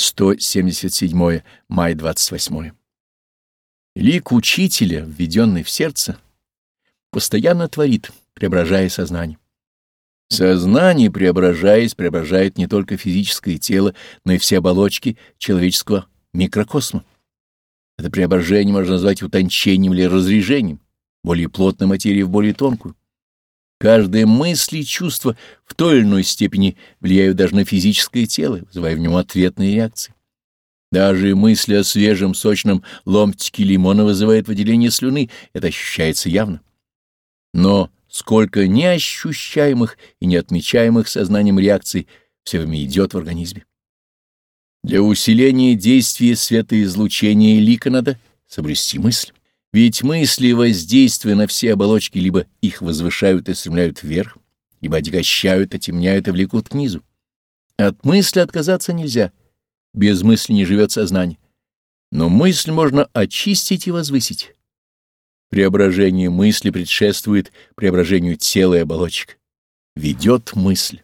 177 май 28. Лик учителя, введенный в сердце, постоянно творит, преображая сознание. Сознание, преображаясь, преображает не только физическое тело, но и все оболочки человеческого микрокосма. Это преображение можно назвать утончением или разрежением, более плотной материи в более тонкую. Каждая мысль и чувство в той или иной степени влияют даже на физическое тело, вызывая в нем ответные реакции. Даже мысль о свежем сочном ломтике лимона вызывает выделение слюны, это ощущается явно. Но сколько неощущаемых и неотмечаемых сознанием реакций все время идет в организме. Для усиления действия светоизлучения лика надо соблюсти мысль. Ведь мысли, воздействуя на все оболочки, либо их возвышают и стремляют вверх, либо отягощают, отемняют и влекут к низу. От мысли отказаться нельзя. Без мысли не живет сознание. Но мысль можно очистить и возвысить. Преображение мысли предшествует преображению тела и оболочек. Ведет мысль.